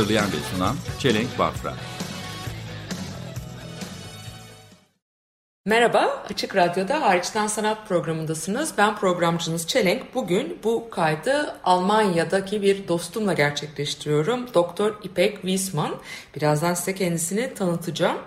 Hazırlayan ve sunan Çelenk Bafra. Merhaba, Açık Radyo'da Hariçten Sanat programındasınız. Ben programcınız Çelenk. Bugün bu kaydı Almanya'daki bir dostumla gerçekleştiriyorum. Doktor İpek Wiesman. Birazdan size kendisini tanıtacağım.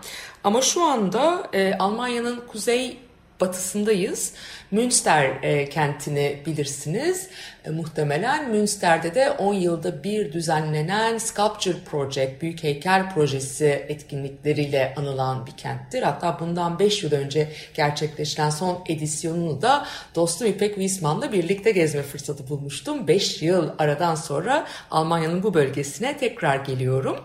Ama şu anda e, Almanya'nın kuzey batısındayız. Münster e, kentini bilirsiniz e, muhtemelen. Münster'de de 10 yılda bir düzenlenen Sculpture Project, Büyük Heykel Projesi etkinlikleriyle anılan bir kenttir. Hatta bundan 5 yıl önce gerçekleşen son edisyonunu da dostum İpek Wiesman'la birlikte gezme fırsatı bulmuştum. 5 yıl aradan sonra Almanya'nın bu bölgesine tekrar geliyorum.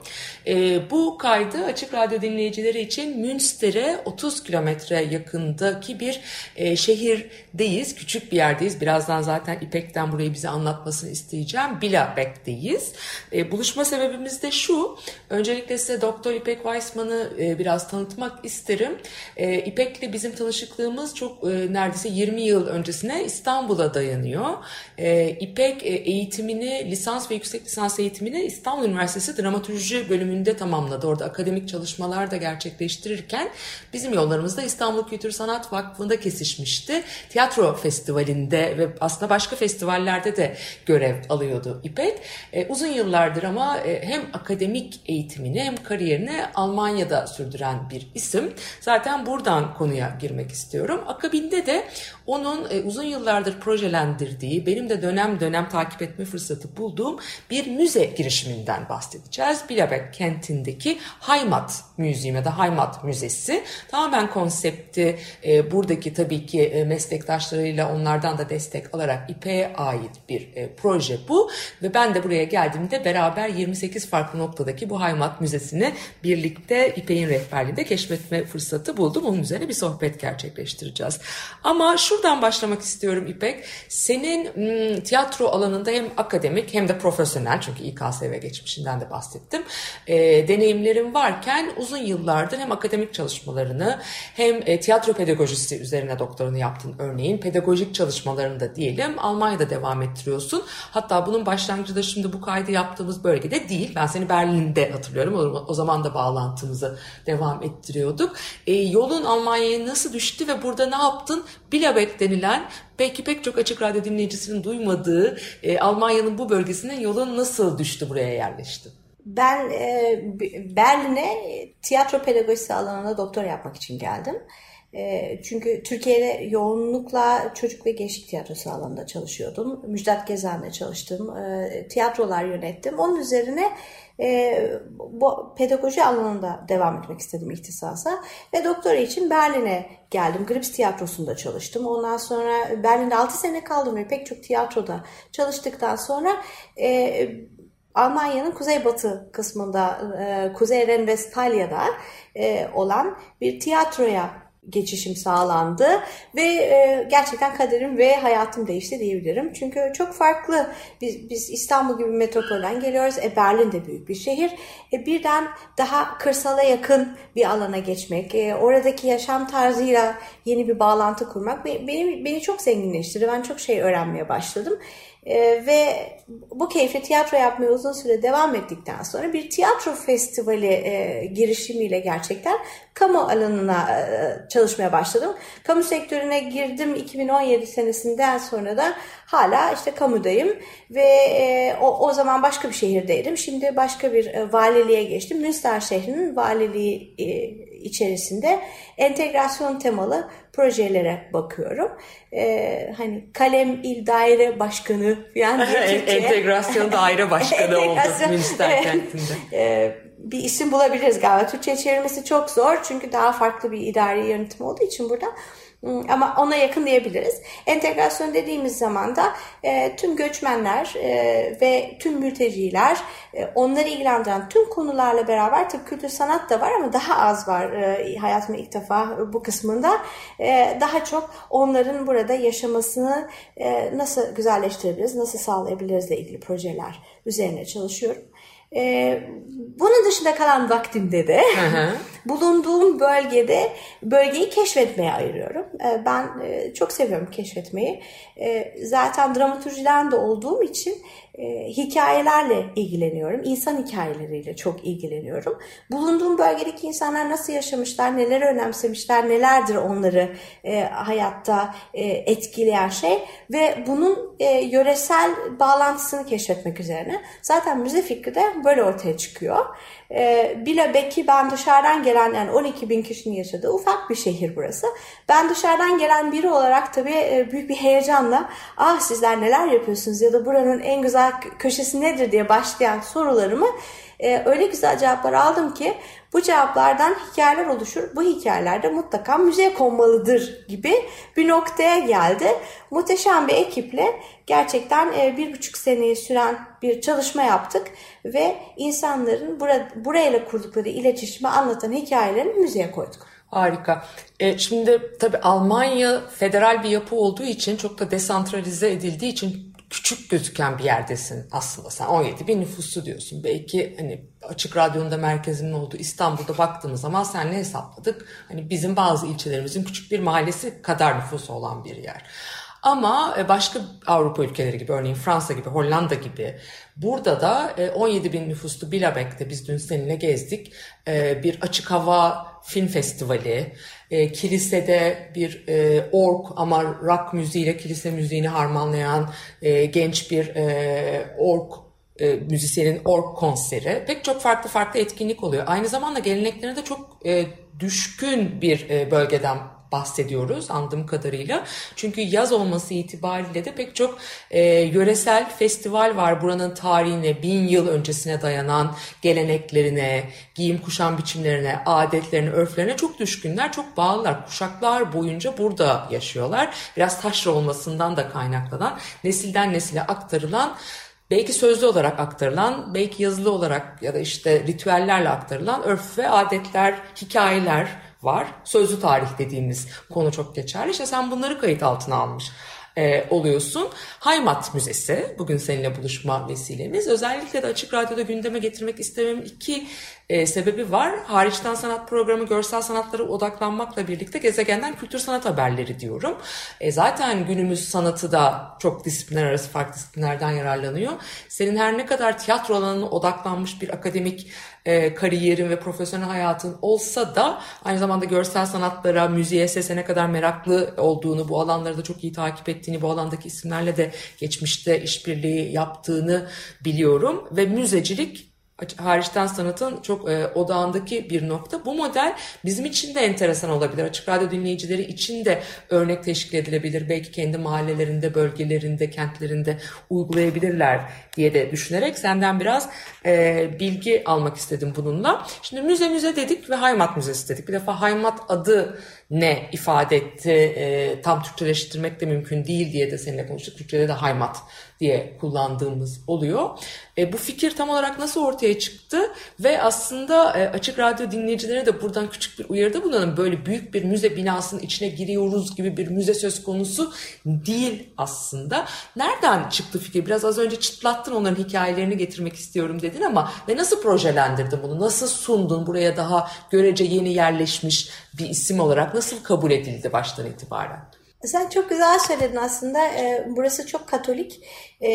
E, bu kaydı Açık Radyo dinleyicileri için Münster'e 30 kilometre yakındaki bir e, şehirdeyiz. Küçük bir yerdeyiz. Birazdan zaten İpek'ten burayı bize anlatmasını isteyeceğim. Bilabek'teyiz. E, buluşma sebebimiz de şu. Öncelikle size Doktor İpek Weissman'ı e, biraz tanıtmak isterim. E, İpek'le bizim tanışıklığımız çok e, neredeyse 20 yıl öncesine İstanbul'a dayanıyor. E, İpek e, eğitimini, lisans ve yüksek lisans eğitimini İstanbul Üniversitesi Dramatürji bölümünde tamamladı. Orada akademik çalışmalar da gerçekleştirirken bizim yollarımız da İstanbul Kültür Sanat Vakfı'nda kesişmişti. Tiyatro festivalinde ve aslında başka festivallerde de görev alıyordu İpek. E, uzun yıllardır ama e, hem akademik eğitimini hem kariyerini Almanya'da sürdüren bir isim. Zaten buradan konuya girmek istiyorum. Akabinde de onun e, uzun yıllardır projelendirdiği, benim de dönem dönem takip etme fırsatı bulduğum bir müze girişiminden bahsedeceğiz. Bilabek kentindeki Heimat Müziği ya da Heimat Müzesi. Tamamen konsepti e, buradaki tabii ki e, meslektaşlarıyla onlardan da destek alarak İPE'ye ait bir e, proje bu. Ve ben de buraya geldiğimde beraber 28 farklı noktadaki bu Heimat Müzesi'ni birlikte İPE'nin rehberliğinde keşfetme fırsatı buldum. Onun üzerine bir sohbet gerçekleştireceğiz. Ama şuradan başlamak istiyorum İpek. Senin m, tiyatro alanında hem akademik hem de profesyonel çünkü İKSV geçmişinden de bahsettim. E, deneyimlerin varken uzun yıllardır hem akademik çalışmalarını hem e, tiyatro pedagojisi üzerine doktorunu yaptın örneğin. Pedagojik çalışmalarını da diyelim Almanya'da devam ettiriyorsun. Hatta bunun başlangıcı da şimdi bu kaydı yaptığımız bölgede değil. Ben seni Berlin'de hatırlıyorum. O, o zaman da bağlantımızı devam ettiriyorduk. E, yolun Almanya'ya nasıl düştü ve burada ne yaptın? Bilabek denilen belki pek çok açık radyo dinleyicisinin duymadığı e, Almanya'nın bu bölgesine yolun nasıl düştü buraya yerleşti? Ben e, Berlin'e tiyatro pedagojisi alanında doktor yapmak için geldim. E, çünkü Türkiye'de yoğunlukla çocuk ve gençlik tiyatrosu alanında çalışıyordum. Müjdat Gezen'le çalıştım. E, tiyatrolar yönettim. Onun üzerine e, bu pedagoji alanında devam etmek istedim ihtisasa. Ve doktora için Berlin'e geldim. Grips tiyatrosunda çalıştım. Ondan sonra Berlin'de 6 sene kaldım ve pek çok tiyatroda çalıştıktan sonra... E, Almanya'nın kuzeybatı kısmında, e, Kuzey Renvestfalya'da e, olan bir tiyatroya geçişim sağlandı ve e, gerçekten kaderim ve hayatım değişti diyebilirim. Çünkü çok farklı. Biz, biz İstanbul gibi metropolden geliyoruz. E, Berlin de büyük bir şehir. E, birden daha kırsala yakın bir alana geçmek, e, oradaki yaşam tarzıyla yeni bir bağlantı kurmak beni, beni çok zenginleştirdi. Ben çok şey öğrenmeye başladım. Ee, ve bu keyifli tiyatro yapmaya uzun süre devam ettikten sonra bir tiyatro festivali e, girişimiyle gerçekten kamu alanına e, çalışmaya başladım. Kamu sektörüne girdim 2017 senesinden sonra da hala işte kamudayım ve e, o, o zaman başka bir şehirdeydim. Şimdi başka bir e, valiliğe geçtim. Münster şehrinin valiliği e, içerisinde entegrasyon temalı projelere bakıyorum. Ee, hani kalem il daire başkanı falan entegrasyon daire başkanı oldu Münster kentinde. Ee, bir isim bulabiliriz galiba. Türkçe çevirmesi çok zor çünkü daha farklı bir idari yönetim olduğu için burada. Ama ona yakın diyebiliriz. Entegrasyon dediğimiz zaman da e, tüm göçmenler e, ve tüm mülteciler, e, onları ilgilendiren tüm konularla beraber tabii kültür sanat da var ama daha az var e, hayatımın ilk defa bu kısmında. E, daha çok onların burada yaşamasını e, nasıl güzelleştirebiliriz, nasıl sağlayabiliriz ile ilgili projeler üzerine çalışıyorum. E, bunun dışında kalan vaktimde de bulunduğum bölgede bölgeyi keşfetmeye ayırıyorum. E, ben e, çok seviyorum keşfetmeyi. E, zaten dramaturjiden de olduğum için e, hikayelerle ilgileniyorum. İnsan hikayeleriyle çok ilgileniyorum. Bulunduğum bölgedeki insanlar nasıl yaşamışlar, neler önemsemişler, nelerdir onları e, hayatta e, etkileyen şey ve bunun e, yöresel bağlantısını keşfetmek üzerine. Zaten müze fikri de böyle ortaya çıkıyor. E, Bilebek'i ben dışarıdan gelen yani 12 bin kişinin yaşadığı ufak bir şehir burası. Ben dışarıdan gelen biri olarak tabii e, büyük bir heyecanla ah sizler neler yapıyorsunuz ya da buranın en güzel köşesi nedir diye başlayan sorularımı e, öyle güzel cevaplar aldım ki bu cevaplardan hikayeler oluşur. Bu hikayelerde mutlaka müzeye konmalıdır gibi bir noktaya geldi. Muhteşem bir ekiple gerçekten e, bir buçuk seneyi süren bir çalışma yaptık ve insanların bura, burayla kurdukları iletişimi anlatan hikayelerini müzeye koyduk. Harika. E, şimdi tabii Almanya federal bir yapı olduğu için çok da desantralize edildiği için küçük gözüken bir yerdesin aslında sen 17 bin nüfusu diyorsun. Belki hani açık radyonun da merkezinin olduğu İstanbul'da baktığımız zaman senle hesapladık. Hani bizim bazı ilçelerimizin küçük bir mahallesi kadar nüfusu olan bir yer. Ama e, başka Avrupa ülkeleri gibi örneğin Fransa gibi Hollanda gibi burada da e, 17 bin nüfuslu Bilabek'te biz dün seninle gezdik e, bir açık hava film festivali, e, kilisede bir e, ork ama rock müziğiyle kilise müziğini harmanlayan e, genç bir e, ork e, müzisyenin ork konseri pek çok farklı farklı etkinlik oluyor. Aynı zamanda geleneklerine de çok e, düşkün bir e, bölgeden bahsediyoruz anladığım kadarıyla. Çünkü yaz olması itibariyle de pek çok e, yöresel festival var. Buranın tarihine, bin yıl öncesine dayanan geleneklerine, giyim kuşam biçimlerine, adetlerine, örflerine çok düşkünler, çok bağlılar. Kuşaklar boyunca burada yaşıyorlar. Biraz taşra olmasından da kaynaklanan, nesilden nesile aktarılan belki sözlü olarak aktarılan, belki yazılı olarak ya da işte ritüellerle aktarılan örf ve adetler, hikayeler var. Sözlü tarih dediğimiz konu çok geçerli. İşte sen bunları kayıt altına almış e, oluyorsun. Haymat Müzesi bugün seninle buluşma vesilemiz. Özellikle de Açık Radyo'da gündeme getirmek istememin iki e, sebebi var. Hariçten sanat programı görsel sanatlara odaklanmakla birlikte gezegenden kültür sanat haberleri diyorum. E, zaten günümüz sanatı da çok disiplinler arası farklı disiplinlerden yararlanıyor. Senin her ne kadar tiyatro alanına odaklanmış bir akademik e, kariyerin ve profesyonel hayatın olsa da aynı zamanda görsel sanatlara, müziğe, sese ne kadar meraklı olduğunu, bu alanları da çok iyi takip ettiğini, bu alandaki isimlerle de geçmişte işbirliği yaptığını biliyorum ve müzecilik hariçten sanatın çok e, odağındaki bir nokta. Bu model bizim için de enteresan olabilir. Açık radyo dinleyicileri için de örnek teşkil edilebilir. Belki kendi mahallelerinde, bölgelerinde, kentlerinde uygulayabilirler diye de düşünerek senden biraz e, bilgi almak istedim bununla. Şimdi müze müze dedik ve Haymat Müzesi dedik. Bir defa Haymat adı ne ifade etti e, tam Türkçeleştirmek de mümkün değil diye de seninle konuştuk. Türkçede de haymat diye kullandığımız oluyor. E, bu fikir tam olarak nasıl ortaya çıktı ve aslında e, Açık Radyo dinleyicilerine de buradan küçük bir uyarıda bulunalım. Böyle büyük bir müze binasının içine giriyoruz gibi bir müze söz konusu değil aslında. Nereden çıktı fikir? Biraz az önce çıtlattın onların hikayelerini getirmek istiyorum dedin ama ve nasıl projelendirdin bunu? Nasıl sundun buraya daha görece yeni yerleşmiş bir isim olarak nasıl kabul edildi baştan itibaren? Sen çok güzel söyledin aslında. Ee, burası çok katolik e,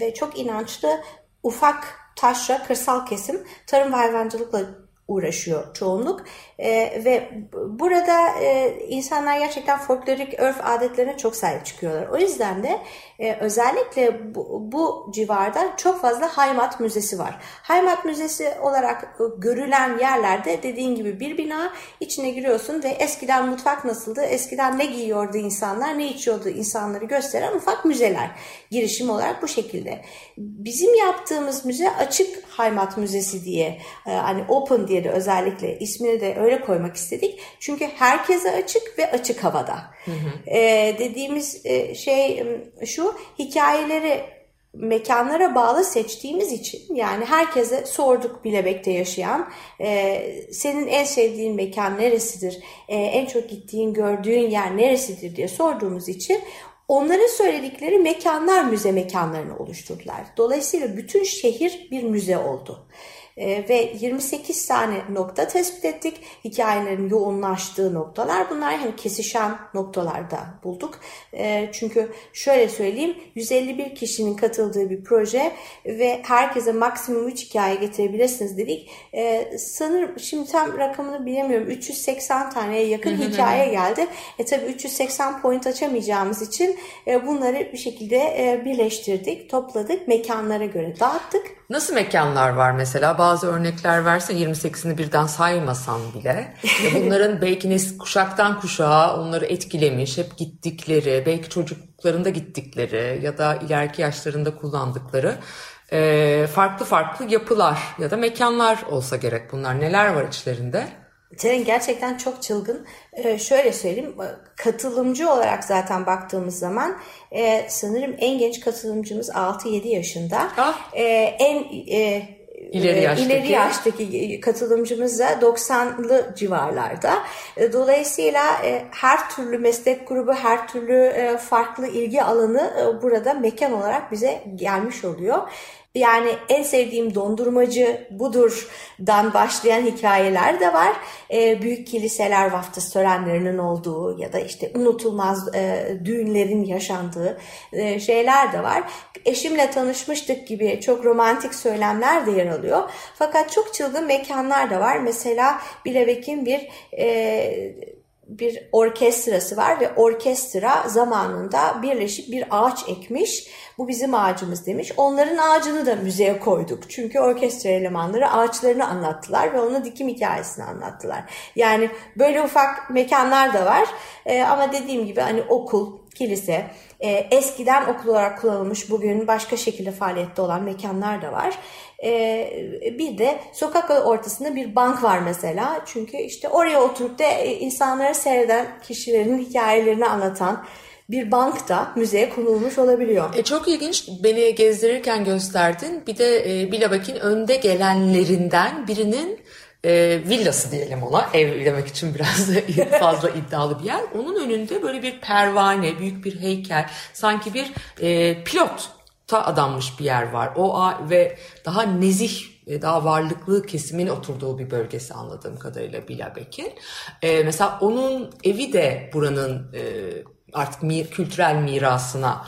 ve çok inançlı ufak taşra kırsal kesim tarım ve hayvancılıkla uğraşıyor çoğunluk. E, ve burada e, insanlar gerçekten folklorik örf adetlerine çok sahip çıkıyorlar. O yüzden de e, özellikle bu, bu civarda çok fazla Haymat Müzesi var. Haymat Müzesi olarak e, görülen yerlerde dediğin gibi bir bina içine giriyorsun ve eskiden mutfak nasıldı, eskiden ne giyiyordu insanlar, ne içiyordu insanları gösteren ufak müzeler. Girişim olarak bu şekilde. Bizim yaptığımız müze açık Haymat Müzesi diye, e, hani open diye diye de özellikle ismini de öyle koymak istedik. Çünkü herkese açık ve açık havada. Ee, dediğimiz e, şey m, şu hikayeleri mekanlara bağlı seçtiğimiz için yani herkese sorduk Bilebek'te yaşayan e, senin en sevdiğin mekan neresidir E, en çok gittiğin gördüğün yer neresidir diye sorduğumuz için onların söyledikleri mekanlar müze mekanlarını oluşturdular. Dolayısıyla bütün şehir bir müze oldu. E, ve 28 tane nokta tespit ettik. Hikayelerin yoğunlaştığı noktalar. Bunlar hani kesişen noktalarda bulduk. E, çünkü şöyle söyleyeyim 151 kişinin katıldığı bir proje ve herkese maksimum 3 hikaye getirebilirsiniz dedik. E, sanırım şimdi tam rakamını bilemiyorum. 380 taneye yakın hikaye geldi. E tabi 380 point açamayacağımız için e, bunları bir şekilde e, birleştirdik, topladık, mekanlara göre dağıttık. Nasıl mekanlar var mesela? Bazı örnekler versen 28'ini birden saymasan bile. Ya bunların belki nes kuşaktan kuşağa onları etkilemiş, hep gittikleri, belki çocuklarında gittikleri ya da ileriki yaşlarında kullandıkları e, farklı farklı yapılar ya da mekanlar olsa gerek bunlar. Neler var içlerinde? Tren gerçekten çok çılgın. Ee, şöyle söyleyeyim, katılımcı olarak zaten baktığımız zaman e, sanırım en genç katılımcımız 6-7 yaşında. Ah. E, en e, İleri e, yaştaki. ileri yaştaki katılımcımız da 90'lı civarlarda. E, Dolayısıyla e, her türlü meslek grubu, her türlü farklı ilgi alanı burada mekan olarak bize gelmiş oluyor. Yani en sevdiğim dondurmacı budur'dan başlayan hikayeler de var. E, büyük kiliseler vaftiz törenlerinin olduğu ya da işte unutulmaz e, düğünlerin yaşandığı e, şeyler de var. Eşimle tanışmıştık gibi çok romantik söylemler de yer alıyor. Fakat çok çılgın mekanlar da var. Mesela Bilebek'in bir e, bir orkestrası var ve orkestra zamanında birleşip bir ağaç ekmiş. Bu bizim ağacımız demiş. Onların ağacını da müzeye koyduk. Çünkü orkestra elemanları ağaçlarını anlattılar ve onun dikim hikayesini anlattılar. Yani böyle ufak mekanlar da var. Ee, ama dediğim gibi hani okul, kilise, e, eskiden okul olarak kullanılmış bugün başka şekilde faaliyette olan mekanlar da var. E, bir de sokak ortasında bir bank var mesela. Çünkü işte oraya oturup da e, insanları seyreden kişilerin hikayelerini anlatan bir bank da müzeye konulmuş olabiliyor. E, çok ilginç. Beni gezdirirken gösterdin. Bir de e, Bilabak'in önde gelenlerinden birinin e, villası diyelim ona. Ev demek için biraz fazla iddialı bir yer. Onun önünde böyle bir pervane, büyük bir heykel, sanki bir e, pilot ta adanmış bir yer var. O ve daha nezih daha varlıklı kesimin oturduğu bir bölgesi anladığım kadarıyla Bilabek'in. E, mesela onun evi de buranın e, artık mi- kültürel mirasına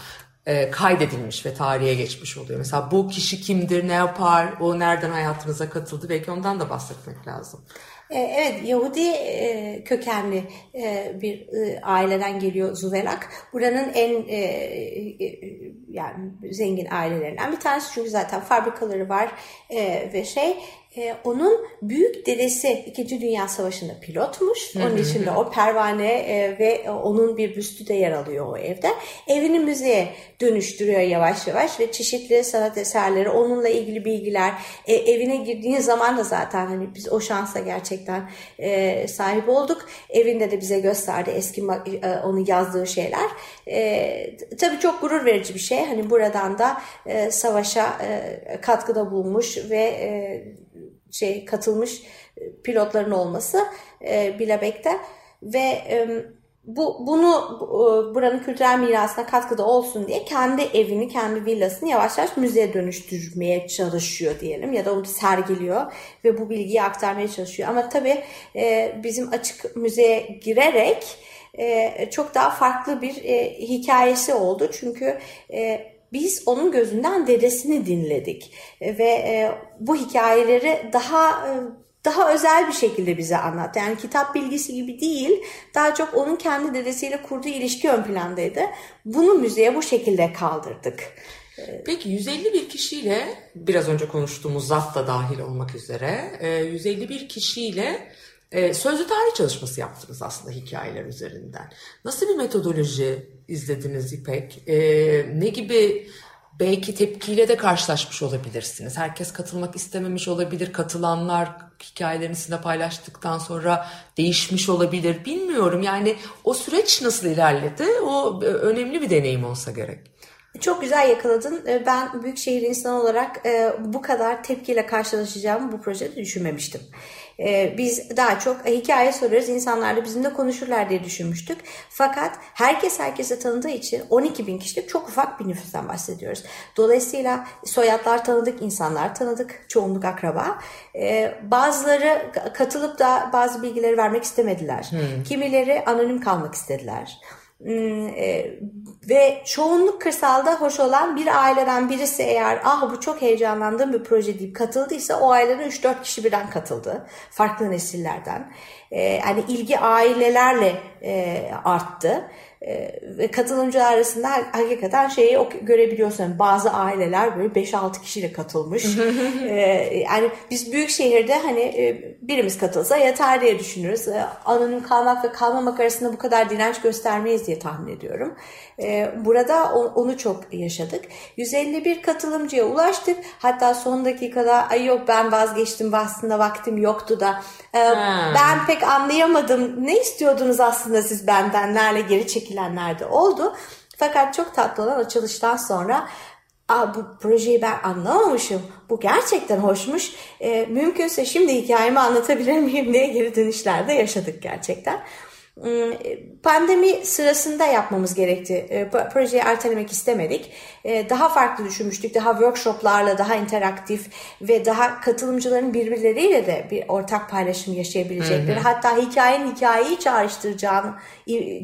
e, kaydedilmiş ve tarihe geçmiş oluyor. Mesela bu kişi kimdir, ne yapar, o nereden hayatınıza katıldı belki ondan da bahsetmek lazım. E, Evet, Yahudi e, kökenli e, bir aileden geliyor Zuvelak. Buranın en yani zengin ailelerinden bir tanesi çünkü zaten fabrikaları var ve şey e, onun büyük dedesi 2. Dünya Savaşı'nda pilotmuş. Onun için de o pervane e, ve onun bir büstü de yer alıyor o evde. Evini müzeye dönüştürüyor yavaş yavaş ve çeşitli sanat eserleri, onunla ilgili bilgiler. E, evine girdiğin zaman da zaten hani biz o şansa gerçekten e, sahip olduk. Evinde de bize gösterdi eski ma- e, onun yazdığı şeyler. E, tabii çok gurur verici bir şey. Hani buradan da e, savaşa e, katkıda bulmuş ve e, şey katılmış pilotların olması e, Bilabek'te ve e, bu bunu bu, e, buranın kültürel mirasına katkıda olsun diye kendi evini, kendi villasını yavaş yavaş müzeye dönüştürmeye çalışıyor diyelim ya da onu sergiliyor ve bu bilgiyi aktarmaya çalışıyor. Ama tabii e, bizim açık müzeye girerek e, çok daha farklı bir e, hikayesi oldu. Çünkü e, biz onun gözünden dedesini dinledik E, ve e, bu hikayeleri daha e, daha özel bir şekilde bize anlattı. Yani kitap bilgisi gibi değil, daha çok onun kendi dedesiyle kurduğu ilişki ön plandaydı. Bunu müzeye bu şekilde kaldırdık. Peki 151 kişiyle biraz önce konuştuğumuz zat da dahil olmak üzere e, 151 kişiyle sözlü tarih çalışması yaptınız aslında hikayeler üzerinden. Nasıl bir metodoloji izlediniz İpek? E, ne gibi belki tepkiyle de karşılaşmış olabilirsiniz. Herkes katılmak istememiş olabilir. Katılanlar hikayelerini sizinle paylaştıktan sonra değişmiş olabilir. Bilmiyorum yani o süreç nasıl ilerledi? O e, önemli bir deneyim olsa gerek. Çok güzel yakaladın. Ee, Ben büyükşehir insanı olarak e, bu kadar tepkiyle karşılaşacağımı bu projede düşünmemiştim. Ee, Biz daha çok hikaye soruyoruz, insanlar da bizimle konuşurlar diye düşünmüştük. Fakat herkes herkese tanıdığı için 12 bin kişilik çok ufak bir nüfustan bahsediyoruz. Dolayısıyla soyadlar tanıdık, insanlar tanıdık, çoğunluk akraba. Ee, Bazıları katılıp da bazı bilgileri vermek istemediler. Kimileri anonim kalmak istediler. Hmm, e, ve çoğunluk kırsalda hoş olan bir aileden birisi eğer ah bu çok heyecanlandığım bir proje deyip katıldıysa o aileden 3-4 kişi birden katıldı. Farklı nesillerden. E, yani ilgi ailelerle e, arttı. E, ve katılımcılar arasında hakikaten şeyi görebiliyorsun. Yani bazı aileler böyle 5-6 kişiyle katılmış. E, yani biz büyük şehirde hani e, birimiz katılsa yeter diye düşünürüz. E, anonim kalmak ve kalmamak arasında bu kadar direnç göstermeyiz diye tahmin ediyorum. E, burada onu çok yaşadık. 151 katılımcıya ulaştık. Hatta son dakikada ay yok ben vazgeçtim aslında vaktim yoktu da e, ben pek anlayamadım. Ne istiyordunuz aslında siz benden? Nerede geri çekilenler de oldu. Fakat çok tatlı olan açılıştan sonra Aa, bu projeyi ben anlamamışım. Bu gerçekten hoşmuş. E, mümkünse şimdi hikayemi anlatabilir miyim diye geri dönüşlerde yaşadık gerçekten. Hmm, Pandemi sırasında yapmamız gerekti. E, pro- Projeyi ertelemek istemedik. E, Daha farklı düşünmüştük. Daha workshoplarla, daha interaktif ve daha katılımcıların birbirleriyle de bir ortak paylaşım yaşayabilecekleri. Hatta hikayenin hikayeyi çağrıştıracağını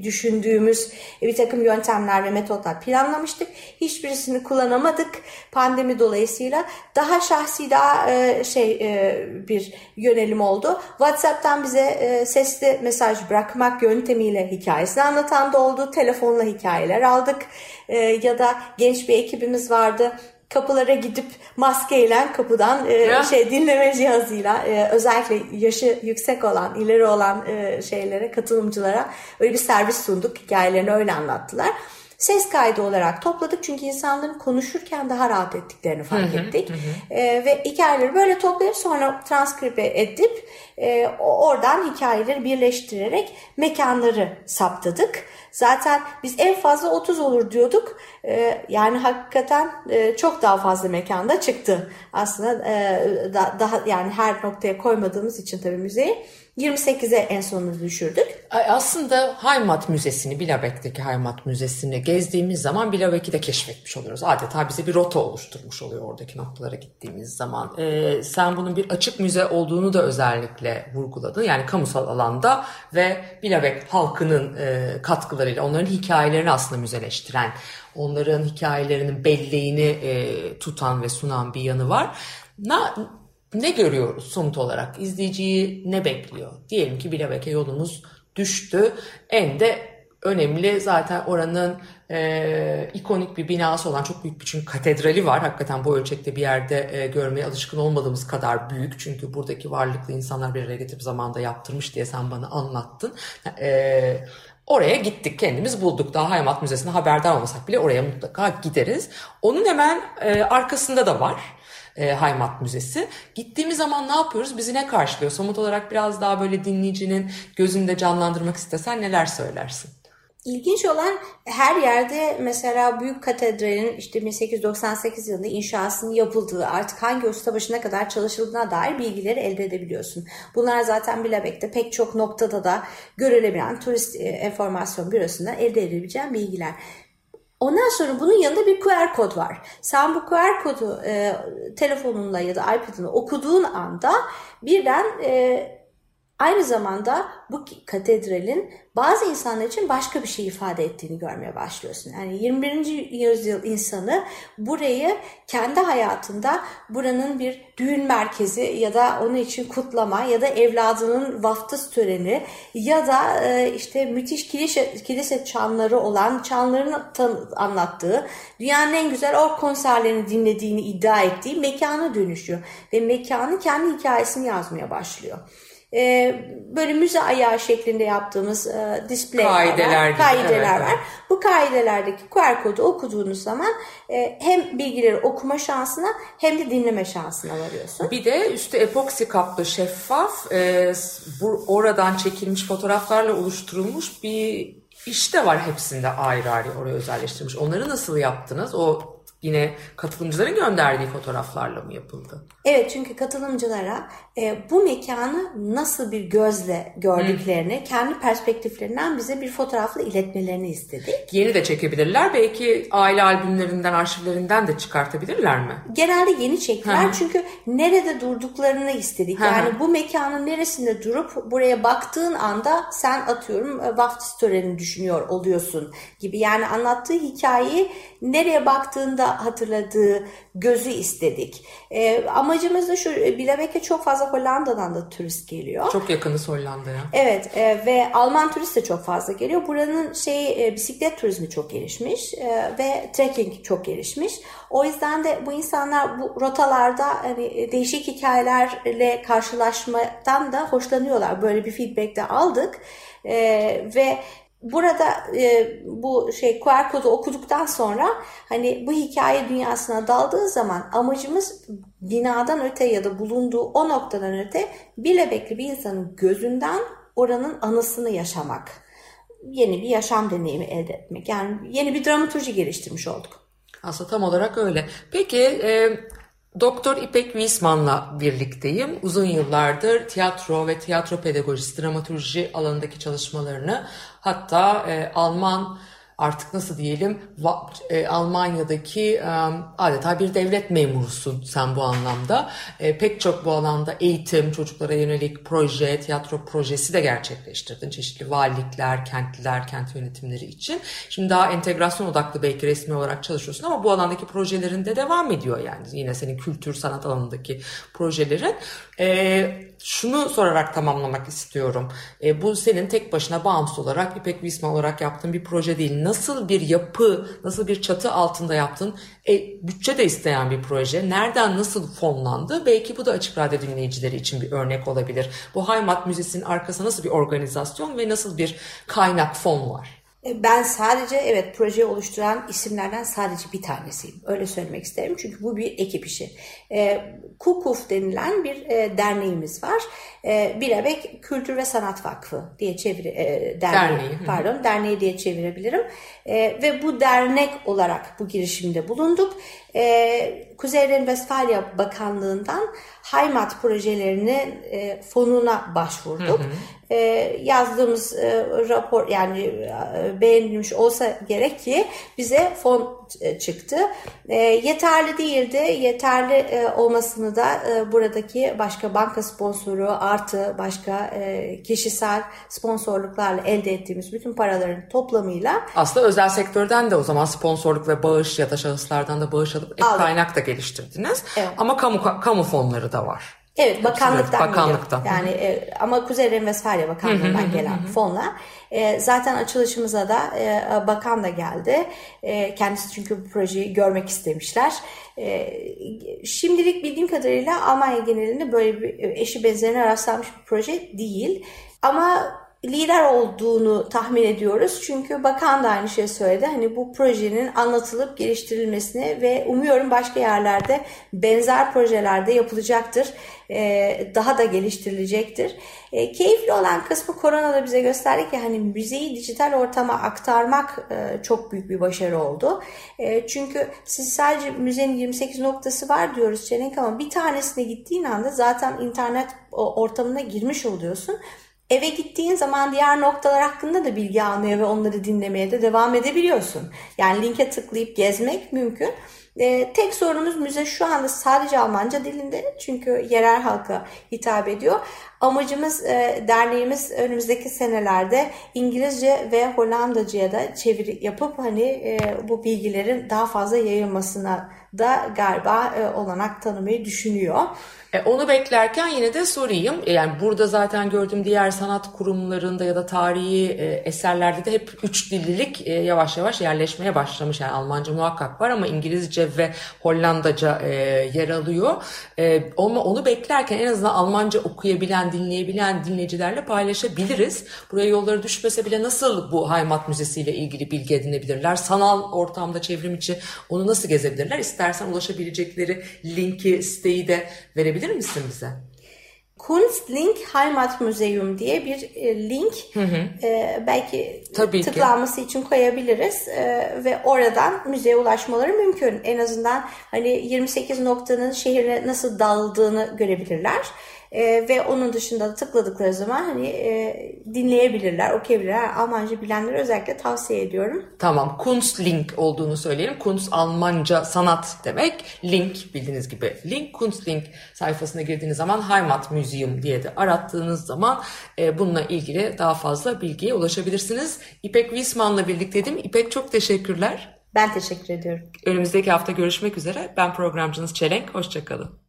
düşündüğümüz bir takım yöntemler ve metotlar planlamıştık. Hiçbirisini kullanamadık pandemi dolayısıyla. Daha şahsi, daha e, şey e, bir yönelim oldu. WhatsApp'tan bize e, sesli mesaj bırakmak yöntemiyle hikayesini anlatan da oldu. Telefonla hikayeler aldık. E, ya da genç bir ekibimiz vardı kapılara gidip maskeyle kapıdan e, Ya. şey dinleme cihazıyla e, özellikle yaşı yüksek olan, ileri olan e, şeylere, katılımcılara öyle bir servis sunduk. Hikayelerini öyle anlattılar. Ses kaydı olarak topladık çünkü insanların konuşurken daha rahat ettiklerini fark ettik. E, ve hikayeleri böyle toplayıp sonra transkribe edip e, oradan hikayeleri birleştirerek mekanları saptadık. Zaten biz en fazla 30 olur diyorduk. E, yani hakikaten e, çok daha fazla mekanda çıktı. Aslında e, da- daha yani her noktaya koymadığımız için tabii müzeyi 28'e en sonunu düşürdük. Aslında Heimat Müzesi'ni, Bilabek'teki Heimat Müzesi'ni gezdiğimiz zaman Bilabek'i de keşfetmiş oluyoruz. Adeta bize bir rota oluşturmuş oluyor oradaki noktalara gittiğimiz zaman. Ee, sen bunun bir açık müze olduğunu da özellikle vurguladın. Yani kamusal alanda ve Bilabek halkının e, katkılarıyla onların hikayelerini aslında müzeleştiren, onların hikayelerinin belleğini e, tutan ve sunan bir yanı var. Na, ne görüyoruz somut olarak? İzleyiciyi ne bekliyor? Diyelim ki Bilebek'e yolumuz düştü. En de önemli zaten oranın e, ikonik bir binası olan çok büyük bir çünkü katedrali var. Hakikaten bu ölçekte bir yerde e, görmeye alışkın olmadığımız kadar büyük. Çünkü buradaki varlıklı insanlar bir araya getirip zamanda yaptırmış diye sen bana anlattın. E, Oraya gittik kendimiz bulduk. Daha Haymat Müzesi'ne haberdar olmasak bile oraya mutlaka gideriz. Onun hemen e, arkasında da var e, Haymat Müzesi. Gittiğimiz zaman ne yapıyoruz? Bizi ne karşılıyor? Somut olarak biraz daha böyle dinleyicinin gözünde canlandırmak istesen neler söylersin? İlginç olan her yerde mesela Büyük Katedral'in işte 1898 yılında inşasının yapıldığı artık hangi ustabaşına kadar çalışıldığına dair bilgileri elde edebiliyorsun. Bunlar zaten Bilebek'te pek çok noktada da görülebilen turist e, enformasyon bürosundan elde edebileceğin bilgiler. Ondan sonra bunun yanında bir QR kod var. Sen bu QR kodu e, telefonunla ya da iPad'ınla okuduğun anda birden e, aynı zamanda bu katedralin bazı insanlar için başka bir şey ifade ettiğini görmeye başlıyorsun. Yani 21. yüzyıl insanı burayı kendi hayatında buranın bir düğün merkezi ya da onun için kutlama ya da evladının vaftiz töreni ya da e, işte müthiş kilise, kilise çanları olan çanların anlattığı dünyanın en güzel ork konserlerini dinlediğini iddia ettiği mekana dönüşüyor. Ve mekanın kendi hikayesini yazmaya başlıyor. E, böyle müze ayağı şeklinde yaptığımız e, displayler Kaideler var. Kaideler evet, var. Bu kaidelerdeki QR kodu okuduğunuz zaman e, hem bilgileri okuma şansına hem de dinleme şansına varıyorsun. Bir de üstü epoksi kaplı şeffaf e, bu oradan çekilmiş fotoğraflarla oluşturulmuş bir iş de var hepsinde ayrı ayrı oraya özelleştirmiş. Onları nasıl yaptınız? O yine katılımcıların gönderdiği fotoğraflarla mı yapıldı? Evet çünkü katılımcılara e, bu mekanı nasıl bir gözle gördüklerini, kendi perspektiflerinden bize bir fotoğrafla iletmelerini istedik. Yeni de çekebilirler. Belki aile albümlerinden, arşivlerinden de çıkartabilirler mi? Genelde yeni çektiler Hı hı. çünkü nerede durduklarını istedik. Hı hı. Yani bu mekanın neresinde durup buraya baktığın anda sen atıyorum e, vaftiz törenini düşünüyor oluyorsun gibi. Yani anlattığı hikayeyi nereye baktığında hatırladığı gözü istedik. E, amacımız da şu Bilebek'e çok fazla Hollanda'dan da turist geliyor. Çok yakınız Hollanda'ya. Evet e, ve Alman turist de çok fazla geliyor. Buranın şey e, bisiklet turizmi çok gelişmiş e, ve trekking çok gelişmiş. O yüzden de bu insanlar bu rotalarda hani e, değişik hikayelerle karşılaşmadan da hoşlanıyorlar. Böyle bir feedback de aldık E, ve Burada e, bu şey QR kodu okuduktan sonra hani bu hikaye dünyasına daldığı zaman amacımız binadan öte ya da bulunduğu o noktadan öte bilebekli bir insanın gözünden oranın anısını yaşamak. Yeni bir yaşam deneyimi elde etmek. Yani yeni bir dramaturji geliştirmiş olduk. Aslında tam olarak öyle. Peki e, Doktor İpek Wiesman'la birlikteyim. Uzun yıllardır tiyatro ve tiyatro pedagojisi, dramaturji alanındaki çalışmalarını hatta e, Alman artık nasıl diyelim e, Almanya'daki adeta bir devlet memurusun sen bu anlamda. E, pek çok bu alanda eğitim, çocuklara yönelik proje, tiyatro projesi de gerçekleştirdin. Çeşitli valilikler, kentliler, kent yönetimleri için. Şimdi daha entegrasyon odaklı belki resmi olarak çalışıyorsun ama bu alandaki projelerin de devam ediyor yani. Yine senin kültür sanat alanındaki projelerin. E, şunu sorarak tamamlamak istiyorum. Bu senin tek başına bağımsız olarak İpek Wiesman olarak yaptığın bir proje değil. Nasıl bir yapı, nasıl bir çatı altında yaptın? E, bütçe de isteyen bir proje. Nereden nasıl fonlandı? Belki bu da Açık Radyo dinleyicileri için bir örnek olabilir. Bu Haymat Müzesi'nin arkasında nasıl bir organizasyon ve nasıl bir kaynak fon var? E, Ben sadece evet projeyi oluşturan isimlerden sadece bir tanesiyim. Öyle söylemek isterim çünkü bu bir ekip işi. E, KUKUF denilen bir e, derneğimiz var. E, Bilebek Kültür ve Sanat Vakfı diye çevir e, derneği, Derneği, hı hı. pardon derneği diye çevirebilirim. E, ve bu dernek olarak bu girişimde bulunduk. E, Kuzey Ren-Vestfalya Bakanlığı'ndan Haymat projelerinin e, fonuna başvurduk. E, yazdığımız e, rapor yani e, beğenilmiş olsa gerek ki bize fon e, çıktı. E, yeterli değildi. Yeterli e, olmasını da e, buradaki başka banka sponsoru artı başka e, kişisel sponsorluklarla elde ettiğimiz bütün paraların toplamıyla Aslında özel sektörden de o zaman sponsorluk ve bağış ya da şahıslardan da bağış alıp ek kaynak da geliştirdiniz. Evet. Ama kamu kamu fonları da var. Evet bakanlıktan Bakanlıktan. geliyor. Yani e, ama Kuzey Ren-Vestfalya Bakanlığı'ndan gelen fonla. E, zaten açılışımıza da e, bakan da geldi. E, kendisi çünkü bu projeyi görmek istemişler. E, şimdilik bildiğim kadarıyla Almanya genelinde böyle bir e, eşi benzerine rastlanmış bir proje değil. Ama lider olduğunu tahmin ediyoruz. Çünkü bakan da aynı şeyi söyledi. Hani bu projenin anlatılıp geliştirilmesini ve umuyorum başka yerlerde benzer projelerde yapılacaktır. Ee, daha da geliştirilecektir. Ee, keyifli olan kısmı korona da bize gösterdi ki hani müzeyi dijital ortama aktarmak e, çok büyük bir başarı oldu. E, çünkü siz sadece müzenin 28 noktası var diyoruz Çelenk ama bir tanesine gittiğin anda zaten internet ortamına girmiş oluyorsun. Eve gittiğin zaman diğer noktalar hakkında da bilgi almaya ve onları dinlemeye de devam edebiliyorsun. Yani linke tıklayıp gezmek mümkün. Ee, tek sorunumuz müze şu anda sadece Almanca dilinde çünkü yerel halka hitap ediyor. Amacımız e, derneğimiz önümüzdeki senelerde İngilizce ve Hollandacıya da çeviri yapıp hani e, bu bilgilerin daha fazla yayılmasına da galiba e, olanak tanımayı düşünüyor. E, onu beklerken yine de sorayım. E, yani burada zaten gördüğüm diğer sanat kurumlarında ya da tarihi e, eserlerde de hep üç dillilik e, yavaş yavaş yerleşmeye başlamış. Yani Almanca muhakkak var ama İngilizce ve Hollandaca e, yer alıyor. E, ama onu beklerken en azından Almanca okuyabilen, dinleyebilen dinleyicilerle paylaşabiliriz. Buraya yolları düşmese bile nasıl bu Heimat Müzesi ile ilgili bilgi edinebilirler? Sanal ortamda çevrim içi onu nasıl gezebilirler? İstersen ulaşabilecekleri linki, siteyi de verebilir misin bize? Kunstlink Heimat Museum diye bir e, link e, belki Tabii ki. tıklanması için koyabiliriz E, ve oradan müzeye ulaşmaları mümkün. En azından hani 28 noktanın şehirle nasıl dağıldığını görebilirler. E, ve onun dışında da tıkladıkları zaman hani e, dinleyebilirler, okuyabilirler. Almanca bilenlere özellikle tavsiye ediyorum. Tamam, Kunstlink olduğunu söyleyelim. Kunst Almanca sanat demek. Link bildiğiniz gibi link. Kunstlink sayfasına girdiğiniz zaman Heimat Museum diye de arattığınız zaman e, bununla ilgili daha fazla bilgiye ulaşabilirsiniz. İpek Wiesman'la birlikteydim. İpek çok teşekkürler. Ben teşekkür ediyorum. Önümüzdeki hafta görüşmek üzere. Ben programcınız Çelenk. Hoşçakalın.